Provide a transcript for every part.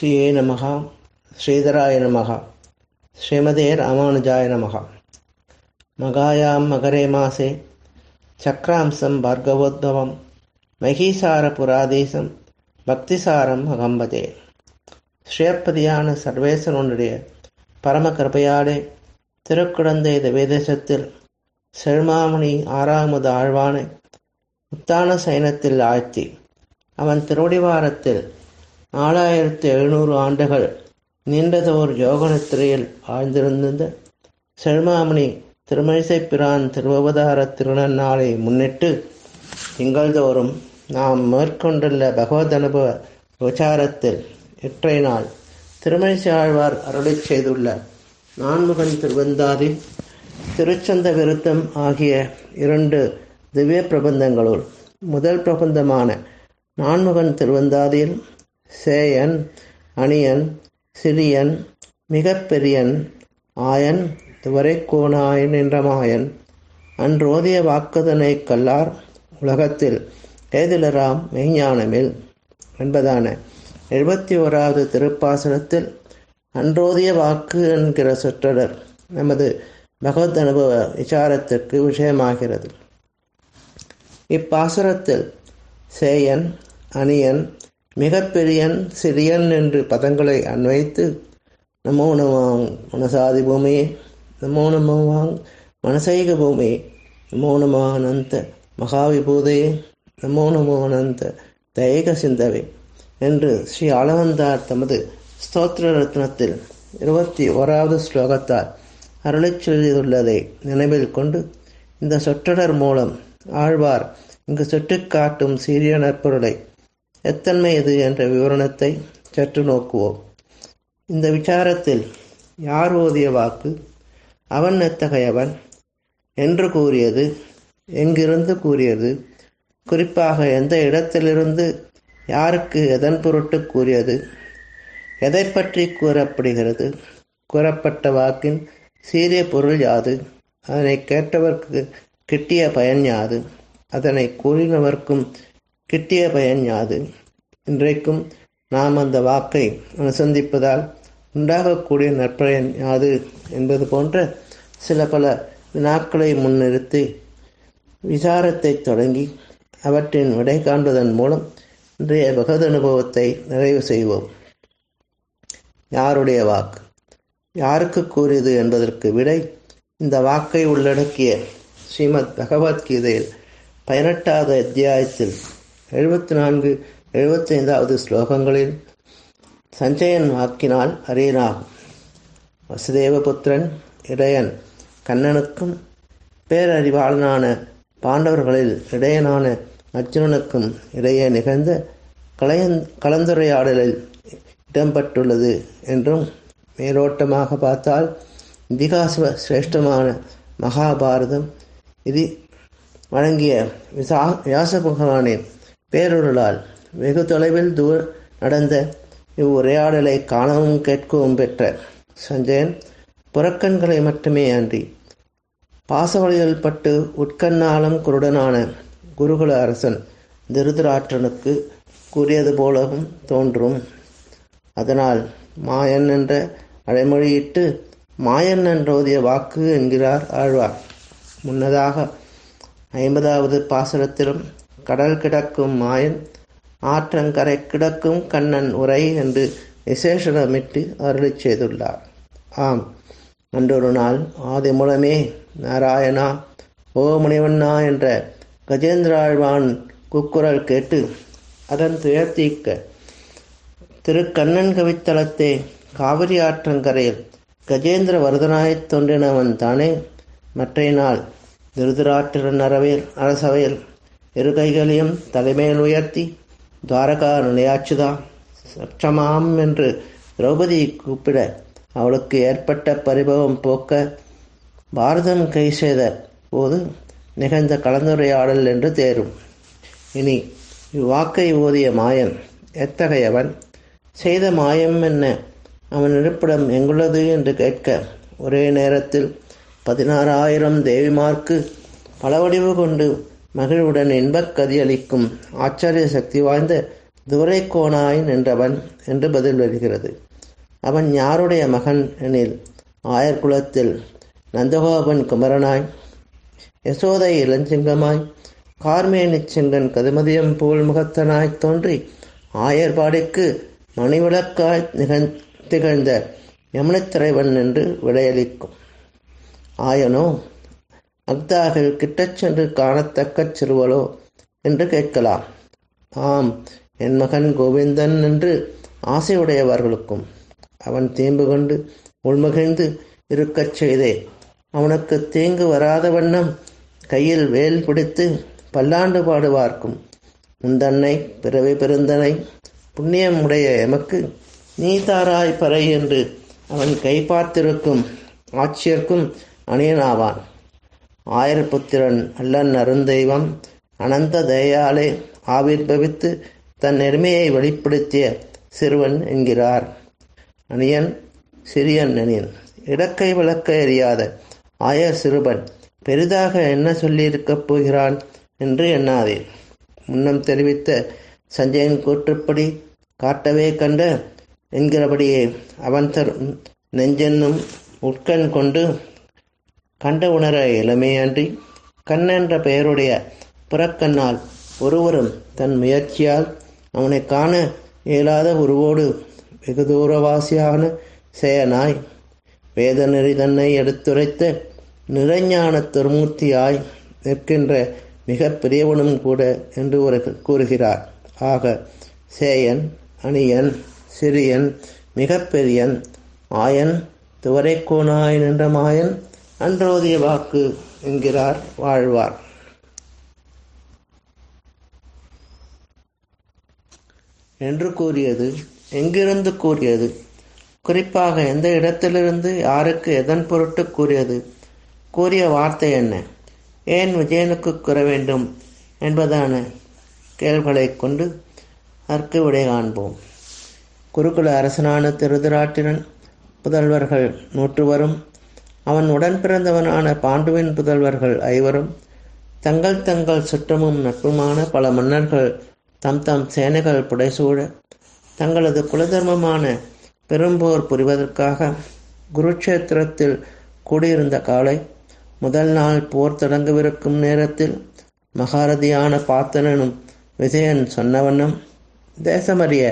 ஸ்ரீயே நமகா ஸ்ரீதராய நமகா ஸ்ரீமதே ராமானுஜாய நமகா மகாயாம் மகரே மாசே. சக்ராம்சம் பார்கவோத்பவம். மகீசார புராதேசம் பக்திசாரம் அகம்பதே. ஸ்ரீயப்பதியான சர்வேசனுடைய பரம கிருபையாலே திருக்குழந்தை வேதேசத்தில் செல்மாமணி ஆறாமது ஆழ்வானை உத்தான சைனத்தில் ஆழ்த்தி அவன் திருவடிவாரத்தில் நாலாயிரத்தி எழுநூறு ஆண்டுகள் நீண்டதோர் யோகனத்திரையில் ஆழ்ந்திருந்த செல்மாமணி திருமணிசை பிரான் திருவவதார திருநன்னாளை முன்னிட்டு திங்கள்தோறும் நாம் மேற்கொண்டுள்ள பகவத் அனுபவ விசாரத்தில் இற்றை நாள் திருமணிசை ஆழ்வார் அருளை செய்துள்ள நான்முகன் திருவந்தாதி திருச்சந்த விருத்தம் ஆகிய இரண்டு திவ்ய பிரபந்தங்களுள் முதல் பிரபந்தமான நான்முகன் திருவந்தாதியில் சேயன் அணியன் சிறியன் மிகப்பெரியன் ஆயன் துவரைக்கோணாயன் என்ற மாயன். அன்றோதிய வாக்குதனை கல்லார் உலகத்தில் ஏதிலராம் மெய்ஞானமில் என்பதான எழுபத்தி ஓராவது திருப்பாசனத்தில் அன்றோதிய வாக்கு என்கிற சொற்றொடர் நமது பகவத் அனுபவ விசாரத்திற்கு விஷயமாகிறது. இப்பாசுரத்தில் சேயன் அணியன் மிகப்பெரியன் சிறியன் என்று பதங்களை அன்வைத்து நமோ நமாங் மனசாதி பூமியே நமோ நமவாங் மனசைக பூமி நமோ நமோ அனந்த மகாவிபூதையே நமோ நமோ அனந்த தயக சிந்தவே என்று ஸ்ரீ அழகந்தார் தமது ஸ்தோத்திர ரத்னத்தில் இருபத்தி ஓராவது ஸ்லோகத்தால் அருளைச் சொல்லியுள்ளதை நினைவில் கொண்டு இந்த சொற்றொடர் மூலம் ஆழ்வார் இங்கு சுட்டிக்காட்டும் சீரிய நற்பொருளை எத்தன்மை எது என்ற விவரணத்தை சற்று நோக்குவோம். இந்த விசாரத்தில் யார் ஓதிய வாக்கு? அவன் எத்தகையவன்? என்று கூறியது எங்கிருந்து கூறியது? குறிப்பாக எந்த இடத்திலிருந்து? யாருக்கு எதன் பொருட்டு கூறியது? எதை பற்றி கூறப்படுகிறது? கூறப்பட்ட வாக்கின் சீரிய பொருள் யாது? அதனை கேட்டவர்க்கு கிட்டிய பயன் யாது? அதனை கூறினவர்க்கும் கிட்டிய பயன் யாது? இன்றைக்கும் நாம் அந்த வாக்கை அனுசந்திப்பதால் உண்டாகக்கூடிய நற்பயன் யாது என்பது போன்ற சில பல வினாக்களை முன்னிறுத்தி விசாரத்தை தொடங்கி அவற்றின் விடை காண்பதன் மூலம் இன்றைய பகவத் அனுபவத்தை நிறைவு செய்வோம். யாருடைய வாக்கு? யாருக்கு கூறியது என்பதற்கு விடை இந்த வாக்கை உள்ளடக்கிய ஸ்ரீமத் பகவத்கீதையில் பதினெட்டாவது அத்தியாயத்தில் எழுபத்தி நான்கு எழுபத்தைந்தாவது ஸ்லோகங்களில் சஞ்சயன் வாக்கினால் அறியனாகும் வசுதேவபுத்திரன் இடையன் கண்ணனுக்கும் பேரறிவாளனான பாண்டவர்களில் இடையனான அர்ஜுனனுக்கும் இடையே நிகழ்ந்த கலையந் கலந்துரையாடலில் இடம்பெற்றுள்ளது என்றும் மேலோட்டமாக பார்த்தால் இதிகாச சிரேஷ்டமான மகாபாரதம் இது வழங்கிய விசா வியாச பகவானின் பேரொருளால் வெகு தொலைவில் தூர நடந்த இவ்வுரையாடலை காணவும் கேட்கவும் பெற்ற சஞ்சயன் புறக்கண்களை மட்டுமே அன்றி பாசவழியில் பட்டு உட்கண்ணாலும் குருடனான குருகுல அரசன் திருதராற்றனுக்கு கூறியது போலவும் தோன்றும். அதனால் மாயன் என்ற அடைமொழியிட்டு மாயன் என்றோதிய வாக்கு என்கிறார் ஆழ்வார். முன்னதாக ஐம்பதாவது பாசனத்திலும் கடல் கிடக்கும் மாயன் ஆற்றங்கரை கிடக்கும் கண்ணன் உரை என்று விசேஷமிட்டு அருளி செய்துள்ளார். ஆம் அன்றொரு நாள் ஆதி மூலமே நாராயணா ஓ முனிவண்ணா என்ற கஜேந்திராழ்வான் குக்குரல் கேட்டு அதன் துயர்த்தீக்க திருக்கண்ணன் கவித்தலத்தே காவிரி ஆற்றங்கரையில் கஜேந்திர வரதனாயத் தோன்றினவன் தானே. மற்ற நாள் திருதராட்டிரன் அறவையில் அரசவையில் இரு கைகளையும் தலைமையில் உயர்த்தி துவாரகா நிலையாச்சுதா? சட்சமாம் என்று திரௌபதி கூப்பிட அவளுக்கு ஏற்பட்ட பரிபவம் போக்க பாரதம் கை செய்த போது நிகழ்ந்த கலந்துரையாடல் என்று தேரும். இனி இவ்வாக்கை ஓதிய மாயன் எத்தகையவன்? செய்த மாயம் என்ன? அவன் இருப்பிடம் எங்குள்ளது என்று கேட்க ஒரே நேரத்தில் பதினாறாயிரம் தேவிமார்க்கு பலவடிவு கொண்டு மகிழ்வுடன் இன்பக் கதியளிக்கும் ஆச்சரிய சக்தி வாய்ந்த துரைக்கோனாய் நின்றவன் என்று பதில் வருகிறது. அவன் யாருடைய மகன் எனில் ஆயர்குலத்தில் நந்தகோபன் குமரனாய் யசோதை இளஞ்சிங்கமாய் கார்மேனி சிங்கன் கதுமதியம் புகழ்முகத்தனாய் தோன்றி ஆயர்பாடிக்கு மணிவிளக்காய் நிகழ் திகழ்ந்த யமுனைத்திரைவன் என்று விடையளிக்கும். ஆயனோ அக்தாகில் கிட்டச் சென்று காணத்தக்க சிறுவலோ என்று கேட்கலாம். ஆம் என் மகன் கோவிந்தன் என்று ஆசையுடையவர்களுக்கும் அவன் தீம்பு கொண்டு உள்மகிழ்ந்து இருக்கச் செய்தே. அவனுக்கு தீங்கு வராத வண்ணம் கையில் வேல் பிடித்து பல்லாண்டு பாடுவார்க்கும். முந்தன்னை பிறவி பெருந்தனை புண்ணியம் உடைய எமக்கு நீ தாராய் பறை என்று அவன் கை பார்த்திருக்கும் ஆட்சியர்க்கும் அணியனாவான். ஆயிரப்புத்திரன் அல்லன் அருந்தெய்வம் அனந்த தயாலே ஆவிர்பவித்து தன் நெருமையை வெளிப்படுத்திய சிறுவன் என்கிறார். அணியன் சிறியன் அணியன். இடக்கை விளக்க எறியாத ஆயர் சிறுவன் பெரிதாக என்ன சொல்லியிருக்கப் போகிறான் என்று எண்ணாதே. முன்னம் தெரிவித்த சஞ்சயன் கூற்றுப்படி காட்டவே கண்ட என்கிறபடியே அவன் தரும் நெஞ்சென்னும் உட்கண் கொண்டு கண்ட உணர இளமையன்றி கண்ணென்ற பெயருடைய புறக்கண்ணால் ஒருவரும் தன் முயற்சியால் அவனை காண இயலாத உருவோடு வெகு தூரவாசியான சேயனாய் வேதநெறி தன்னை எடுத்துரைத்த நிறைஞான துர்மூர்த்தியாய் நிற்கின்ற மிக பெரியவனும் கூட என்று ஒரு கூறுகிறார். ஆக சேயன் அணியன் சிறியன் மிகப்பெரியன் ஆயன் துவரைக்கோனாய் நின்ற மாயன் அன்றோதிய வாக்கு என்கிறார் வாழ்வார். என்று கூறியது எங்கிருந்து கூறியது? குறிப்பாக எந்த இடத்திலிருந்து யாருக்கு எதன் பொருட்டு கூறியது? கூறிய வார்த்தை என்ன? ஏன் விஜயனுக்கு கூற வேண்டும் என்பதான கேள்விகளை கொண்டு அதற்கு விடை காண்போம். குருகுல அரசனான திருதராட்டிரன் புதல்வர்கள் நூற்றுவரும் அவன் உடன் பிறந்தவனான பாண்டுவின் புதல்வர்கள் ஐவரும் தங்கள் தங்கள் சுற்றமும் நட்புமான பல மன்னர்கள் தம் தம் சேனைகள் புடைசூழ தங்களது குலதர்மமான பெரும்போர் புரிவதற்காக குருக்ஷேத்திரத்தில் கூடியிருந்த காலை முதல் நாள் போர் தொடங்கவிருக்கும் நேரத்தில் மகாரதியான பாத்தனனும் விஜயன் சொன்னவண்ணம் தேசமறிய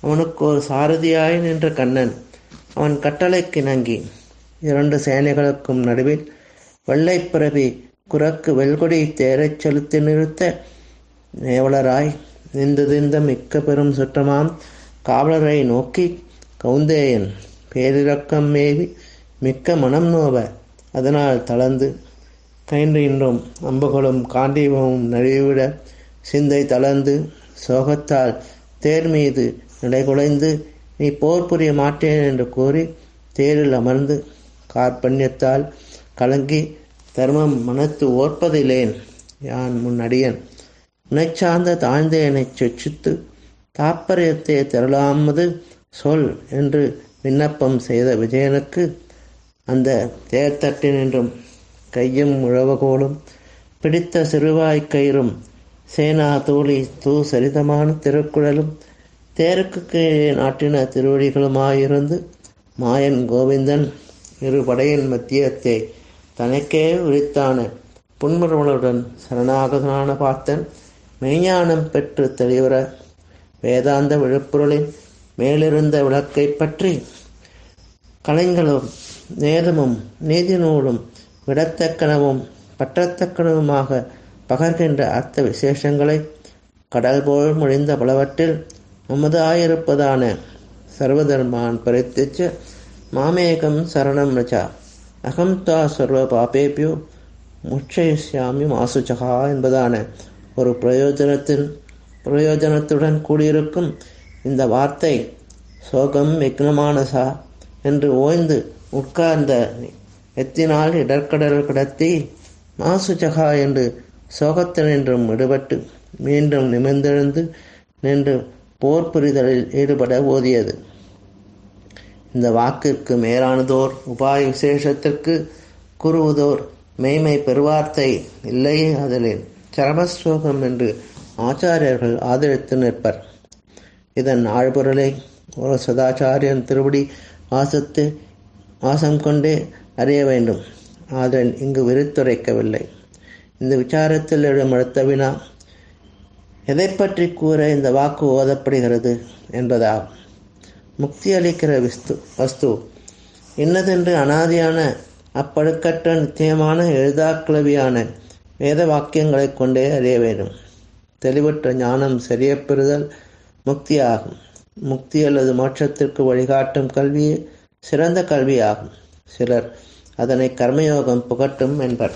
அவனுக்கு ஒரு சாரதியாய் நின்ற கண்ணன் அவன் கட்டளைக்கு நங்கி இரண்டு சேனைகளுக்கும் நடுவில் வெள்ளைப்பிறவி குரக்கு வெல்கொடி தேரச் செலுத்தி நிறுத்த நேவலராய் நின்றதிந்த மிக்க பெரும் சுற்றமாம். காவலரை நோக்கி கவுந்தேயன் பேரிரக்கம் மேவி மிக்க மனம் நோவ அதனால் தளர்ந்து கைன்றின்றும் அம்புகளும் காண்டீபமும் நழுவிவிட சிந்தை தளர்ந்து சோகத்தால் தேர் மீது நிலைகுலைந்து நீ போர் புரிய மாட்டேன் என்று கூறி தேரில் அமர்ந்து கார்பண்யத்தால் கலங்கி தர்மம் மனத்து ஓர்ப்பதிலேன். யான் முன்னடியன் உனைச்சார்ந்த தாழ்ந்தேனைச் சொச்சித்து தாப்பரியத்தை திரளாமது சொல் என்று விண்ணப்பம் செய்த விஜயனுக்கு அந்த தேர்தட்டினின்றும் கையும் உழவகோலும் பிடித்த சிறுவாய்க்கயிறும் சேனா தூளி தூ சரிதமான திருக்குழலும் தேருக்கு கீழே நாட்டின திருவடிகளுமாயிருந்து மாயன் கோவிந்தன் இரு படையின் மத்தியத்தை தனக்கே உரித்தான புன்மருவனுடன் சரணாகதனான பார்த்தன் மெய்ஞானம் பெற்று தெளிவர வேதாந்த விழுப்பொருளின் மேலிருந்த விளக்கை பற்றி கலைஞர்களும் நேதமும் நீதி நூலும் விடத்தக்கனவும் பற்றத்தக்கனவுமாக பகர்கின்ற அர்த்த விசேஷங்களை கடல் போல் முடிந்த பலவற்றில் நமதாயிருப்பதான சர்வதர்மான் பரித்திச்சு மாமேகம் சரணம் ரச்சா அகம் தா சர்வ பாபேபியோ முச்சயிஷ்யாமி மாசுச்சகா என்பதான ஒரு பிரயோஜனத்தின் பிரயோஜனத்துடன் கூடியிருக்கும் இந்த வார்த்தை சோகம் விக்னமானசா என்று ஓய்ந்து உட்கார்ந்த எத்தினால் இடர்கடல் கிடத்தி மாசுச்சகா என்று சோகத்தினின்றும் விடுபட்டு மீண்டும் நிமிர்ந்தெழுந்து நின்று போர் புரிதலில் ஈடுபட ஓதியது. இந்த வாக்கிற்கு மேலானதோர் உபாய விசேஷத்திற்கு கூறுவதோர் மெய்மை பெருவார்த்தை இல்லை அதிலே சரமஸ்லோகம் என்று ஆச்சாரியர்கள் ஆதரித்து நிற்பர். இதன் ஆழ்பொருளை ஒரு சதாச்சாரியன் திருவடி வாசத்து வாசம் கொண்டே அறிய வேண்டும். அதன் இங்கு விரித்துரைக்கவில்லை. இந்த விசாரத்தில் எழும் அடுத்த வினா எதை பற்றி கூற இந்த வாக்கு ஓதப்படுகிறது? என்பதாகும். முக்தி அளிக்கிற விஸ்து வஸ்து. இன்னதென்று அனாதியான அப்பழுக்கற்ற நிச்சயமான எழுதாக்கிழவியான வேத வாக்கியங்களை கொண்டே அறிய வேண்டும். தெளிவற்ற ஞானம் சரியப்பெறுதல் முக்தியாகும். முக்தி அல்லது மோட்சத்திற்கு வழிகாட்டும் கல்வியே சிறந்த கல்வியாகும். சிலர் அதனை கர்மயோகம் புகட்டும் என்பர்.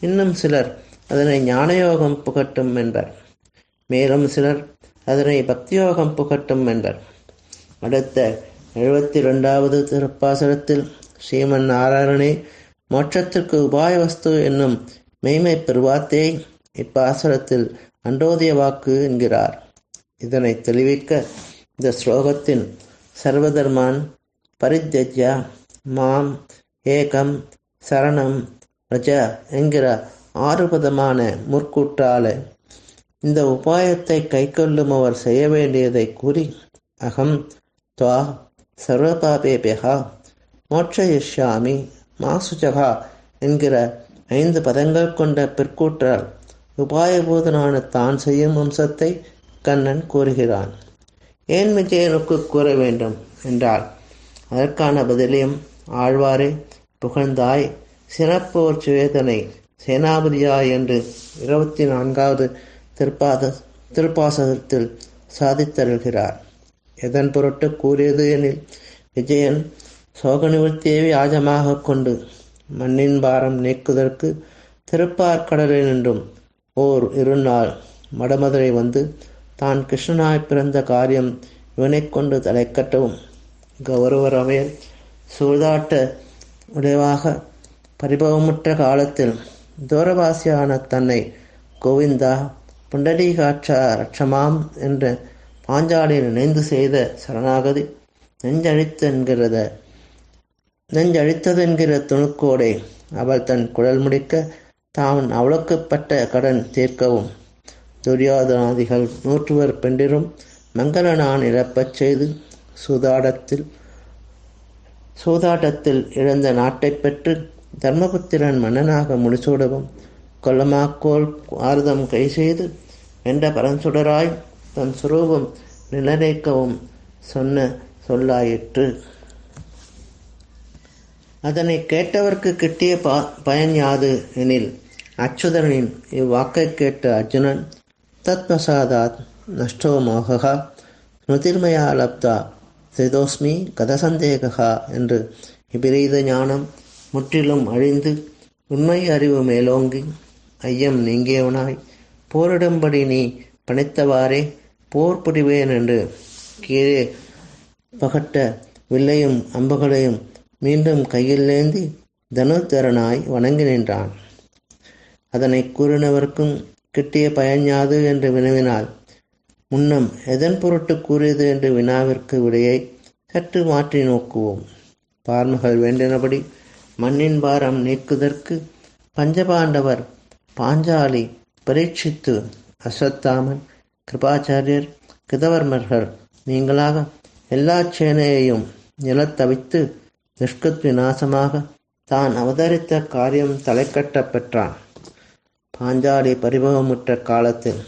இன்னும் சிலர் அதனை ஞானயோகம் புகட்டும் என்பர். மேலும் சிலர் அதனை பக்தியோகம் புகட்டும் என்பர். அடுத்த எழுபத்தி ரெண்டாவது திருப்பாசனத்தில் ஸ்ரீமன் நாராயணனே மோட்சத்திற்கு உபாய வஸ்து என்னும் மெய்மை பெருவாத்தையை இப்பாசனத்தில் அண்டோதிய வாக்கு என்கிறார். இதனை தெளிவிக்க இந்த ஸ்லோகத்தின் சர்வதர்மான் பரித்யஜ்யா மாம் ஏகம் சரணம் ரஜ என்கிற ஆறுபதமான முற்கூற்றால இந்த உபாயத்தை கைக்கொள்ளுமவர் செய்ய வேண்டியதை கூறி அகம் துவா சர்வபாபேபியகா மோட்சயிஷ்யாமி மாசுஜகா என்கிற ஐந்து பதங்கள் கொண்ட பிற்கூற்றால் உபாயபூதனான தான் செய்யும் அம்சத்தை கண்ணன் கூறுகிறான். ஏன் விஜயனுக்கு கூற வேண்டும் என்றால் அதற்கான பதிலையும் ஆழ்வாரே புகழ்ந்தாய் சிறப்போர் சுவேதனை சேனாபதியா என்று இருபத்தி நான்காவது திருப்பாத திருப்பாசகத்தில் சாதித்தருள்கிறார். எதன் பொருட்டு கூறியது எனில் விஜயன் சோக நிவர்த்தியை ஆஜமாக கொண்டு மண்ணின் பாரம் நீக்குவதற்கு திருப்பார்கடலில் நின்றும். ஓர் இருநாள் மடமதுரை வந்து தான் கிருஷ்ணனாய் பிறந்த காரியம் இவனை கொண்டு தலைக்கட்டவும். கௌரவரவையர் சூதாட்ட விளைவாக பரிபவமுற்ற காலத்தில் தூரவாசியான தன்னை கோவிந்தா புண்டரீகாட்சா ரட்சமாம் என்ற பாஞ்சாலில் நினைந்து செய்த சரணாகதி. நெஞ்சழித்து என்கிறத நெஞ்சழித்ததென்கிற துணுக்கோடே அவள் தன் குழல் முடிக்க தான் அவளுக்குப்பட்ட கடன் தீர்க்கவும். துரியோதனாதிகள் நூற்றுவர் பெண்டிரும் மங்கள நான் இழப்பச் செய்து சூதாடத்தில் சூதாட்டத்தில் இழந்த நாட்டை பெற்று தர்மபுத்திரன் மன்னனாக முடிசூடவும் கொல்லமாக்கோல் ஆர்தம் கை செய்து என்ற பரஞ்சுடராய் தன் சுரூபம் நிலநேக்கவும் சொன்ன சொல்லாயிற்று. அதனை கேட்டவர்க்கு கிட்டிய ப பயன் யாது எனில் அச்சுதனின் இவ்வாக்கை கேட்ட அர்ஜுனன் தத்மசாதாத் நஷ்டோ மோகா ஸ்மிருதிர்மயா லப்தா சிதோஸ்மி கதசந்தேகா என்று விபரீத ஞானம் முற்றிலும் அழிந்து உண்மை அறிவு மேலோங்கி ஐயம் நீங்கியவனாய் போரிடும்படி நீ பணித்தவாறே போர் புரிவேன் என்று கீழே பகட்ட வில்லையும் அம்புகளையும் மீண்டும் கையில் ஏந்தி தனுத்தரனாய் வணங்கி நின்றான். அதனை கூறினவர்க்கும் கிட்டிய பயன் யாது என்று வினவினால் முன்னம் எதன் பொருட்டு கூறியது என்று வினாவிற்கு விடையை சற்று மாற்றி நோக்குவோம். பார்மகள் வேண்டினபடி மண்ணின் பாரம் நீக்குதற்கு பஞ்சபாண்டவர் பாஞ்சாலி பரீட்சித்து அசத்தாமன் கிருபாச்சாரியர் கிருதவர்மர்கள் நீங்களாக எல்லா சேனையையும் நிலத்தவித்து நிஷ்கத் விநாசமாக தான் அவதரித்த காரியம் தலைக்கட்ட பெற்றான் பாஞ்சாலி பரிபவமுற்ற காலத்தில்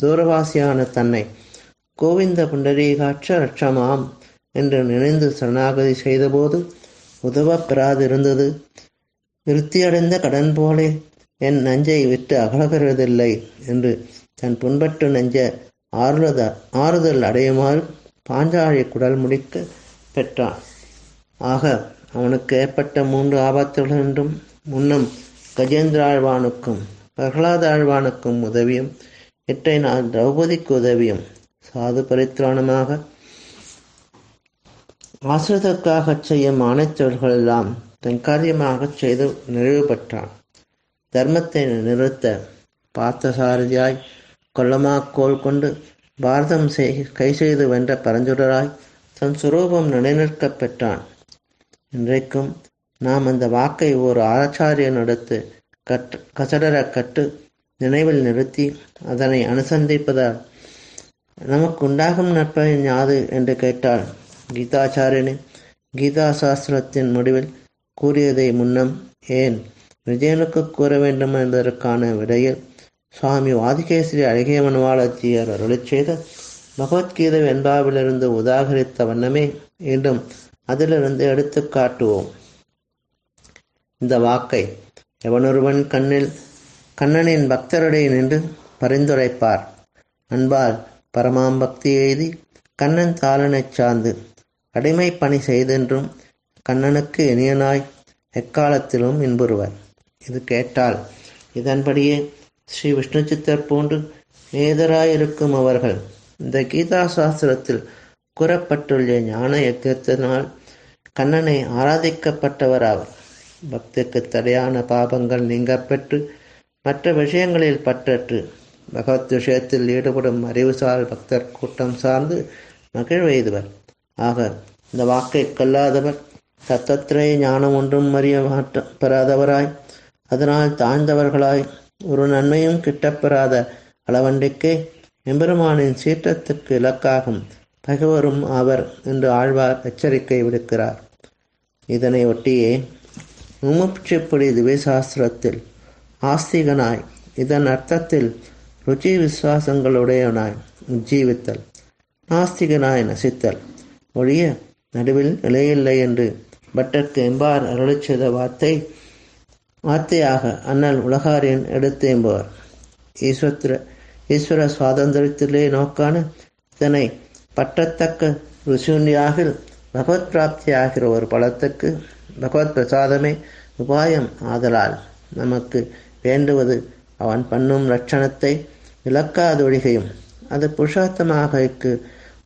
தூரவாசியான தன்னை கோவிந்த புண்டரீகாட்ச ரட்சமாம் என்று நினைந்து சரணாகதி செய்தபோது உதவ பெறாதிருந்தது விருத்தியடைந்த கடன் போலே என் நஞ்சை விட்டு அகலகிறதில்லை என்று தன் புண்பட்டு நெஞ்ச ஆறுத ஆறுதல் அடையுமாறு பாஞ்சாழி குடல் முடிக்க பெற்றான். ஆக அவனுக்கு ஏற்பட்ட மூன்று ஆபத்துகள் என்றும் முன்னம் கஜேந்திராழ்வானுக்கும் பிரகலாதாழ்வானுக்கும் உதவியும் இற்றை நாள் திரௌபதிக்கு உதவியும் சாது பரித்ராணமாக ஆசிரியதற்காகச் செய்யும் ஆணைத்தவர்களெல்லாம் தன் காரியமாகச் செய்து நிறைவு பெற்றான். தர்மத்தை நிறுத்த பார்த்தசாரதியாய் கொல்லமாக்கோல் கொண்டு பாரதம் செய் கை செய்து வென்ற பரஞ்சுடராய் தன் சுரூபம் நிலைநிற்கப் பெற்றான். இன்றைக்கும் நாம் அந்த வாக்கை ஒரு ஆச்சாரியனிடத்து கற்று கசடர கட்டு நினைவில் நிறுத்தி அதனை அனுசந்திப்பதால் நமக்கு உண்டாகும் நற்பயன் யாது என்று கேட்டால் கீதாச்சாரியனே கீதா சாஸ்திரத்தின் முடிவில் கூறியதை முன்னம் ஏன் விஜயனுக்கு கூற வேண்டும் என்பதற்கான விடையில் சுவாமி வாதிகேசரி அழகிய மனுவாளத்தியர் அருளிச் செய்த பகவத்கீதை வெண்பாவிலிருந்து உதாகரித்த வண்ணமே மீண்டும் அதிலிருந்து எடுத்து காட்டுவோம். இந்த வாக்கை எவனொருவன் கண்ணில் கண்ணனின் பக்தருடைய நின்று பரிந்துரைப்பார். அன்பால் பரமாம் பக்தி எய்தி கண்ணன் தாளனைச் சார்ந்து அடிமை பணி செய்தென்றும் கண்ணனுக்கு இனியனாய் எக்காலத்திலும் இன்புறுவர். இது கேட்டால் இதன்படியே ஸ்ரீ விஷ்ணு சித்தர் போன்று வேதராயிருக்கும் அவர்கள். இந்த கீதா சாஸ்திரத்தில் கூறப்பட்டுள்ள ஞான யக்கத்தினால் கண்ணனை ஆராதிக்கப்பட்டவராவர். பக்திக்கு தடையான பாபங்கள் நீங்கப்பெற்று மற்ற விஷயங்களில் பற்றற்று பகவத் விஷயத்தில் ஈடுபடும் அறிவுசால் பக்தர் கூட்டம் சார்ந்து மகிழ்வெய்துவர் ஆக இந்த வாக்கை கொல்லாதவர் தத்தத்திரைய ஞானம் ஒன்றும் அறிய மாற்ற பெறாதவராய் அதனால் தாழ்ந்தவர்களாய் ஒரு நன்மையும் கிட்டப்பெறாத அளவண்டிக்கே எம்பெருமானின் சீற்றத்துக்கு இலக்காகும் பகவரும் அவர் என்று ஆழ்வார் எச்சரிக்கை விடுக்கிறார். இதனை ஒட்டியே முமுட்சிப்படி திவ்யசாஸ்திரத்தில் ஆஸ்திகனாய் இதன் அர்த்தத்தில் ருச்சி விசுவாசங்களுடையவனாய் ஜீவித்தல் நாஸ்திகனாய் நசித்தல். ஒழிய நடுவில் நிலையில்லை என்று பட்டர்க்கு எம்பார் அருளிச் செய்த வார்த்தை வார்த்தையாக அண்ணல் உலகாரியன் எடுத்து என்பவர். ஈஸ்வர ஈஸ்வர சுவாதந்திரத்திலே நோக்கான இதனை பற்றத்தக்க ருசுண்டியாகில் பகவத் பிராப்தி ஆகிற ஒரு பலத்துக்கு பகவத் பிரசாதமே உபாயம் ஆதலால் நமக்கு வேண்டுவது அவன் பண்ணும் லட்சணத்தை இழக்காதொழிகையும் அது புருஷார்த்தமாக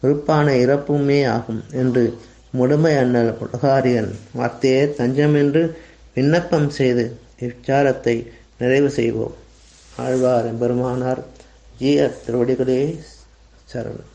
உறுப்பான இறப்புமே ஆகும் என்று முழுமை அண்ணல் உலகாரியன் வார்த்தையே தஞ்சமென்று விண்ணப்பம் செய்து இவ்விச்சாரத்தை நிறைவு செய்வோம். ஆழ்வார் எம்பெருமானார் ஜீய திருவடிகளே சரணம்.